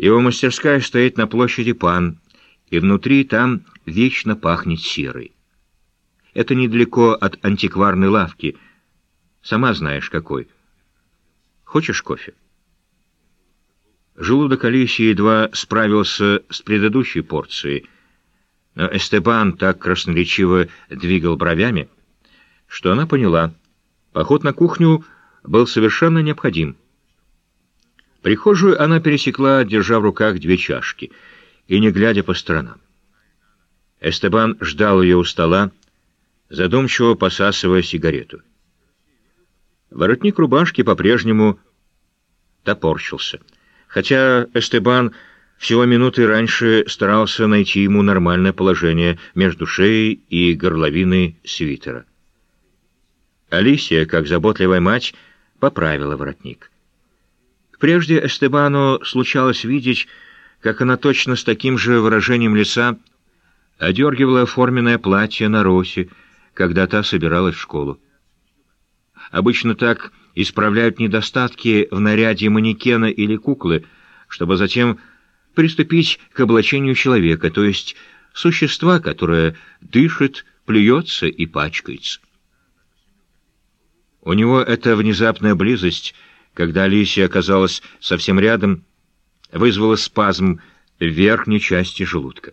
Его мастерская стоит на площади Пан, и внутри там вечно пахнет серой. Это недалеко от антикварной лавки. Сама знаешь, какой. Хочешь кофе? Желудок Алисии едва справился с предыдущей порцией, но Эстебан так красноречиво двигал бровями, что она поняла, поход на кухню был совершенно необходим. Прихожую она пересекла, держа в руках две чашки, и не глядя по сторонам. Эстебан ждал ее у стола, задумчиво посасывая сигарету. Воротник рубашки по-прежнему топорщился, хотя Эстебан всего минуты раньше старался найти ему нормальное положение между шеей и горловиной свитера. Алисия, как заботливая мать, поправила воротник. Прежде Эстебану случалось видеть, как она точно с таким же выражением лица одергивала форменное платье на Росе, когда та собиралась в школу. Обычно так исправляют недостатки в наряде манекена или куклы, чтобы затем приступить к облачению человека, то есть существа, которое дышит, плюется и пачкается. У него эта внезапная близость, когда Алисия оказалась совсем рядом, вызвала спазм в верхней части желудка.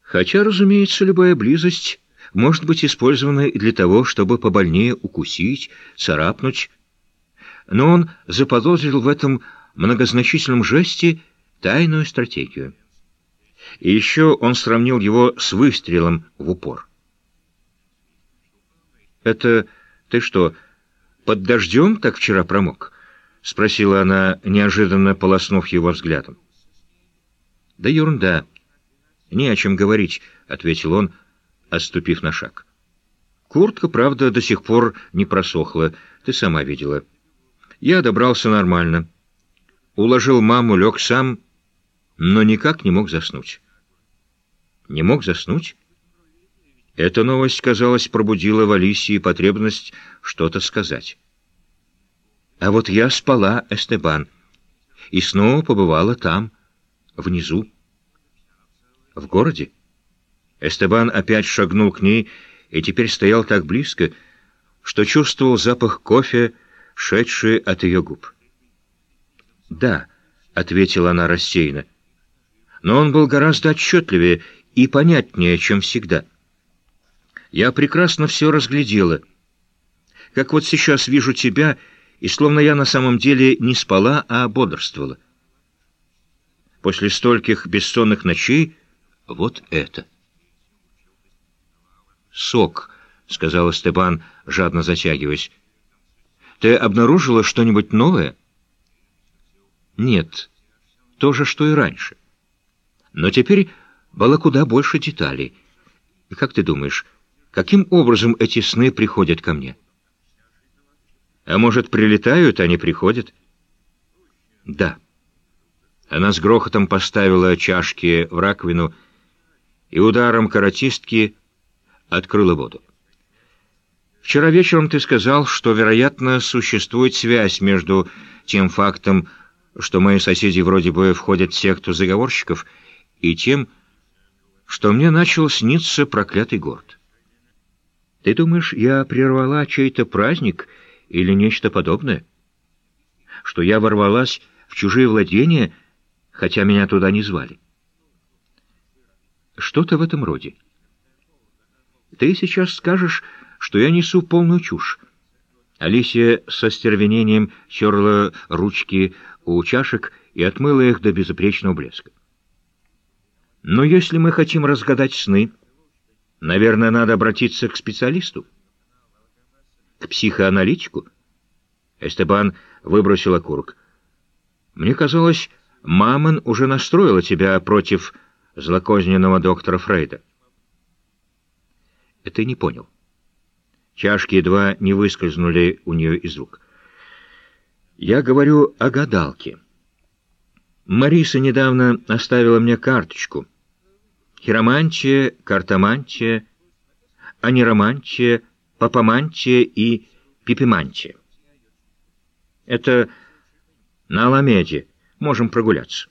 Хотя, разумеется, любая близость может быть использована и для того, чтобы побольнее укусить, царапнуть. Но он заподозрил в этом многозначительном жесте тайную стратегию. И еще он сравнил его с выстрелом в упор. «Это ты что, под дождем так вчера промок?» — спросила она, неожиданно полоснув его взглядом. «Да ерунда. Не о чем говорить», — ответил он, отступив на шаг. «Куртка, правда, до сих пор не просохла, ты сама видела. Я добрался нормально. Уложил маму, лег сам, но никак не мог заснуть». «Не мог заснуть?» Эта новость, казалось, пробудила в Алисии потребность что-то сказать. А вот я спала, Эстебан, и снова побывала там, внизу. В городе? Эстебан опять шагнул к ней и теперь стоял так близко, что чувствовал запах кофе, шедший от ее губ. «Да», — ответила она рассеянно, — «но он был гораздо отчетливее и понятнее, чем всегда». Я прекрасно все разглядела. Как вот сейчас вижу тебя, и словно я на самом деле не спала, а бодрствовала. После стольких бессонных ночей вот это. «Сок», — сказал Степан, жадно затягиваясь. «Ты обнаружила что-нибудь новое?» «Нет, то же, что и раньше. Но теперь было куда больше деталей. Как ты думаешь, Каким образом эти сны приходят ко мне? А может, прилетают, а не приходят? Да. Она с грохотом поставила чашки в раковину и ударом каратистки открыла воду. Вчера вечером ты сказал, что, вероятно, существует связь между тем фактом, что мои соседи вроде бы входят в секту заговорщиков, и тем, что мне начал сниться проклятый город. Ты думаешь, я прервала чей-то праздник или нечто подобное? Что я ворвалась в чужие владения, хотя меня туда не звали? Что-то в этом роде. Ты сейчас скажешь, что я несу полную чушь. Алисия со стервенением черла ручки у чашек и отмыла их до безупречного блеска. Но если мы хотим разгадать сны... Наверное, надо обратиться к специалисту. Психоаналитику? Эстебан выбросил окурок. Мне казалось, Мамон уже настроила тебя против злокозненного доктора Фрейда. Это не понял. Чашки едва не выскользнули у нее из рук. Я говорю о гадалке. Мариса недавно оставила мне карточку — хиромантия, картомантия, аниромантия, папамантия и пипимантия. Это на Аламеде. Можем прогуляться.